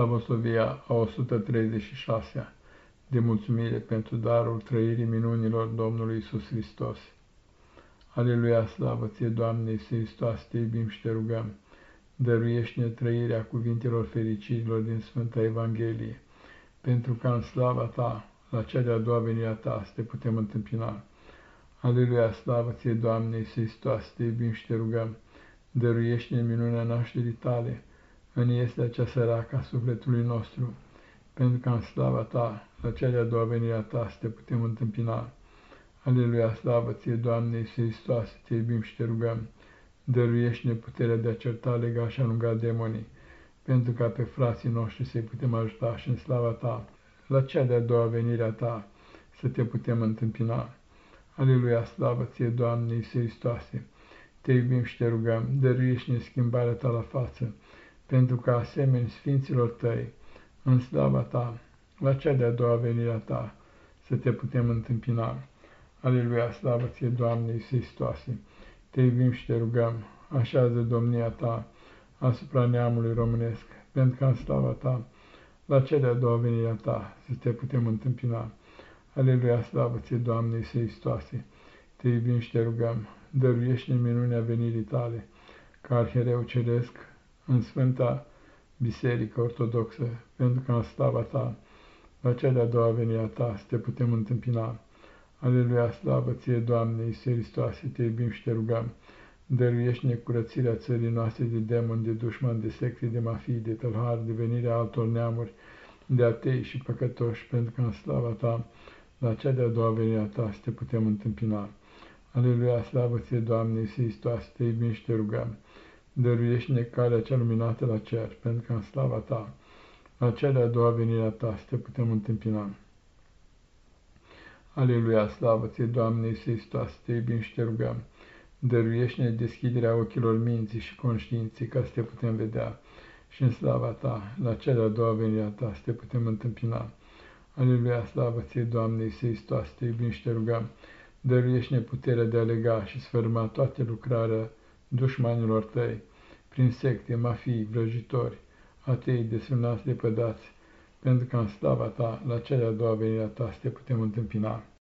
Slavosovia a 136-a de mulțumire pentru darul trăirii minunilor Domnului Isus Hristos. Aleluia, slavă ție, Doamne Iisus Hristos, te iubim și te rugăm. Dăruiește-ne trăirea cuvintelor fericirilor din Sfânta Evanghelie, pentru ca în slava ta, la cea de-a doua venire a ta, să te putem întâmpina. Aleluia, slavă ție, Doamne Iisus Hristos, te iubim și te rugăm. Dăruiește-ne minunea nașterii tale, în este acea săracă a sufletului nostru, pentru ca în slava ta, la cea de-a doua venire a ta, să te putem întâmpina. Aleluia, slavă ție, Doamne Iisus Hristos, te iubim și te rugăm. Dăruiește-ne puterea de a certa, lega și alunga demonii, pentru ca pe frații noștri să-i putem ajuta și în slava ta, la cea de-a doua venire a ta, să te putem întâmpina. Aleluia, slavă ție, Doamne Iisus Hristoase, te iubim și te rugăm, dăruiește-ne schimbarea ta la față, pentru ca asemeni Sfinților tăi, în slava ta, la cea de-a doua venire a ta, să te putem întâmpina. Aleluia, slavă ție, Doamne Iisus Hristoase, te iubim și te rugăm, așează domnia ta asupra neamului românesc, pentru ca în slava ta, la cea de-a doua venire a ta, să te putem întâmpina. Aleluia, slavă ție, Doamne Iisus Hristoase, te iubim și te rugăm, dăruiește-ne minunea venirii tale, ca arhereu ceresc, în Sfânta Biserică Ortodoxă, pentru ca în slava ta, la cea de-a doua venire a ta, să te putem întâmpina. Aleluia, slavă ție, Doamne, Iisus Hristoase, te iubim și te rugăm. Dăruiește-ne curățirea țării noastre de demoni, de dușmani, de secte, de mafii, de tălhari, de venirea altor neamuri, de atei și păcătoși, pentru că în slava ta, la cea de-a doua venire a ta, să te putem întâmpina. Aleluia, slavă ție, Doamne, Iisus Hristoase, te iubim și te rugăm. Dăruiește-ne calea cea luminată la cer, pentru că în slava ta, la cea de-a doua venire a ta, să te putem întâmpina. Aleluia, slavă ție, Doamne Iisus Hristos, te iubim și te rugăm. Dăruiește-ne deschiderea ochilor minții și conștiinței ca să te putem vedea și în slava ta, la cea de-a doua venire a ta, să te putem întâmpina. Aleluia, slavă ție, Doamne Iisus Hristos, te iubim și te rugăm. Dăruiește-ne puterea de a lega și sfârma toate lucrarea dușmanilor tăi, prin secte, mafii, vrăjitori, atei, desfânați, lepădați, pentru că în slava ta, la cea de-a doua venire a ta, să te putem întâmpina.